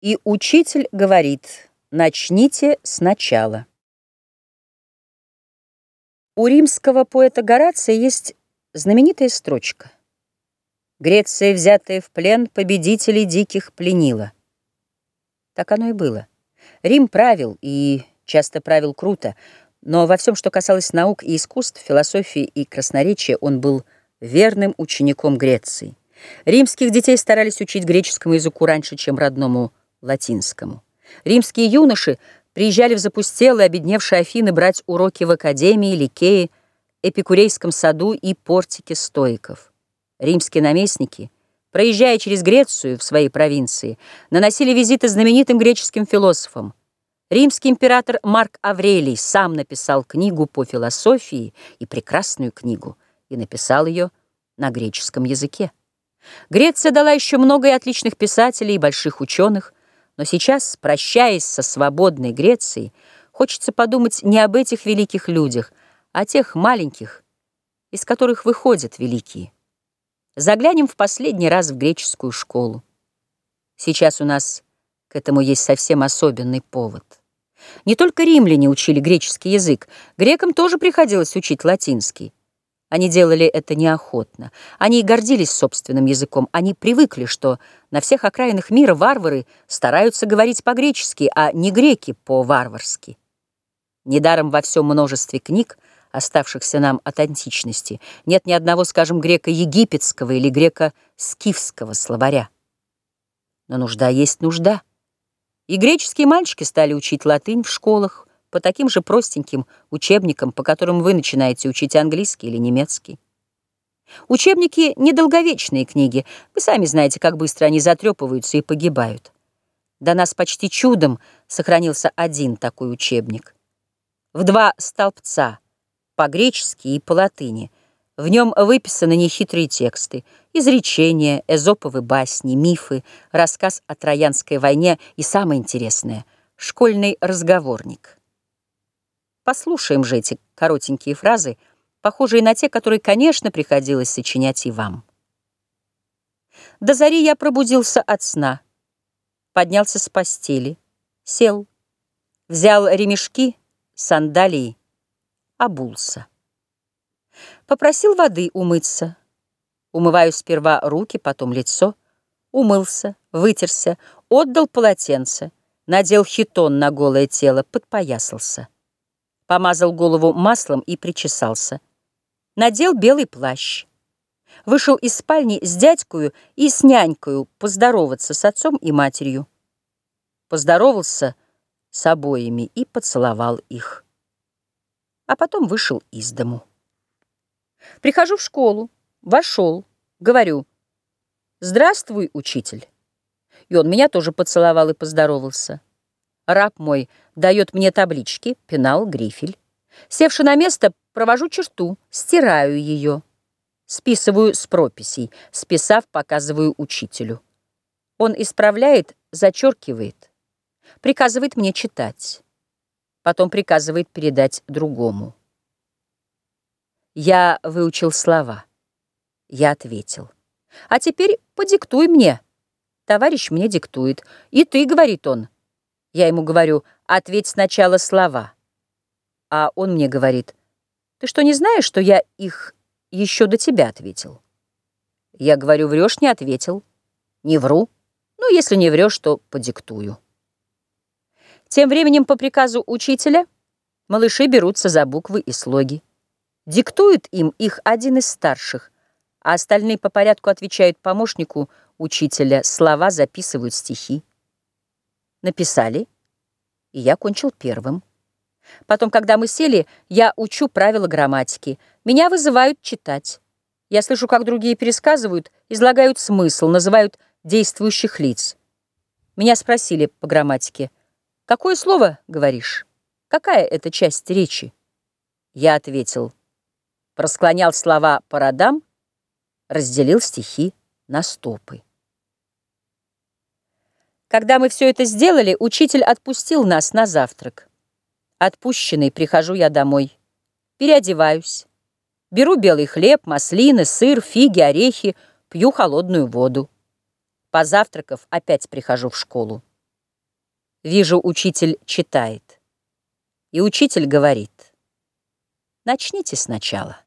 И учитель говорит, начните сначала. У римского поэта Горация есть знаменитая строчка. Греция, взятая в плен, победителей диких пленила. Так оно и было. Рим правил, и часто правил круто, но во всем, что касалось наук и искусств, философии и красноречия, он был верным учеником Греции. Римских детей старались учить греческому языку раньше, чем родному латинскому. Римские юноши приезжали в запустелые, обедневшие Афины брать уроки в Академии, Ликее, Эпикурейском саду и портике стоиков. Римские наместники, проезжая через Грецию в своей провинции, наносили визиты знаменитым греческим философам. Римский император Марк Аврелий сам написал книгу по философии и прекрасную книгу, и написал ее на греческом языке. Греция дала еще много и отличных писателей и больших ученых, но сейчас, прощаясь со свободной Грецией, хочется подумать не об этих великих людях, а о тех маленьких, из которых выходят великие. Заглянем в последний раз в греческую школу. Сейчас у нас к этому есть совсем особенный повод. Не только римляне учили греческий язык, грекам тоже приходилось учить латинский. Они делали это неохотно. Они гордились собственным языком. Они привыкли, что на всех окраинах мира варвары стараются говорить по-гречески, а не греки по-варварски. Недаром во всем множестве книг, оставшихся нам от античности, нет ни одного, скажем, греко-египетского или греко-скифского словаря. Но нужда есть нужда. И греческие мальчики стали учить латынь в школах, по таким же простеньким учебникам, по которым вы начинаете учить английский или немецкий. Учебники — недолговечные книги. Вы сами знаете, как быстро они затрепываются и погибают. До нас почти чудом сохранился один такой учебник. В два столбца, по-гречески и по-латыни. В нем выписаны нехитрые тексты, изречения, эзоповы басни, мифы, рассказ о Троянской войне и, самое интересное, школьный разговорник. Послушаем же эти коротенькие фразы, похожие на те, которые, конечно, приходилось сочинять и вам. До зари я пробудился от сна, поднялся с постели, сел, взял ремешки, сандалии, обулся. Попросил воды умыться. Умываю сперва руки, потом лицо. Умылся, вытерся, отдал полотенце, надел хитон на голое тело, подпоясался помазал голову маслом и причесался. Надел белый плащ. Вышел из спальни с дядькою и с нянькою поздороваться с отцом и матерью. Поздоровался с обоими и поцеловал их. А потом вышел из дому. Прихожу в школу, вошел, говорю, «Здравствуй, учитель». И он меня тоже поцеловал и поздоровался. Раб мой дает мне таблички, пенал, грифель. Севши на место, провожу черту, стираю ее. Списываю с прописей, списав, показываю учителю. Он исправляет, зачеркивает, приказывает мне читать. Потом приказывает передать другому. Я выучил слова. Я ответил. А теперь подиктуй мне. Товарищ мне диктует. И ты, говорит он, я ему говорю, ответь сначала слова. А он мне говорит, ты что, не знаешь, что я их еще до тебя ответил? Я говорю, врешь, не ответил. Не вру. Ну, если не врешь, то подиктую. Тем временем по приказу учителя малыши берутся за буквы и слоги. Диктует им их один из старших, а остальные по порядку отвечают помощнику учителя, слова записывают стихи. Написали, и я кончил первым. Потом, когда мы сели, я учу правила грамматики. Меня вызывают читать. Я слышу, как другие пересказывают, излагают смысл, называют действующих лиц. Меня спросили по грамматике, «Какое слово говоришь? Какая это часть речи?» Я ответил, просклонял слова по родам, разделил стихи на стопы. Когда мы все это сделали, учитель отпустил нас на завтрак. Отпущенный прихожу я домой. Переодеваюсь. Беру белый хлеб, маслины, сыр, фиги, орехи, пью холодную воду. Позавтракав, опять прихожу в школу. Вижу, учитель читает. И учитель говорит, начните сначала.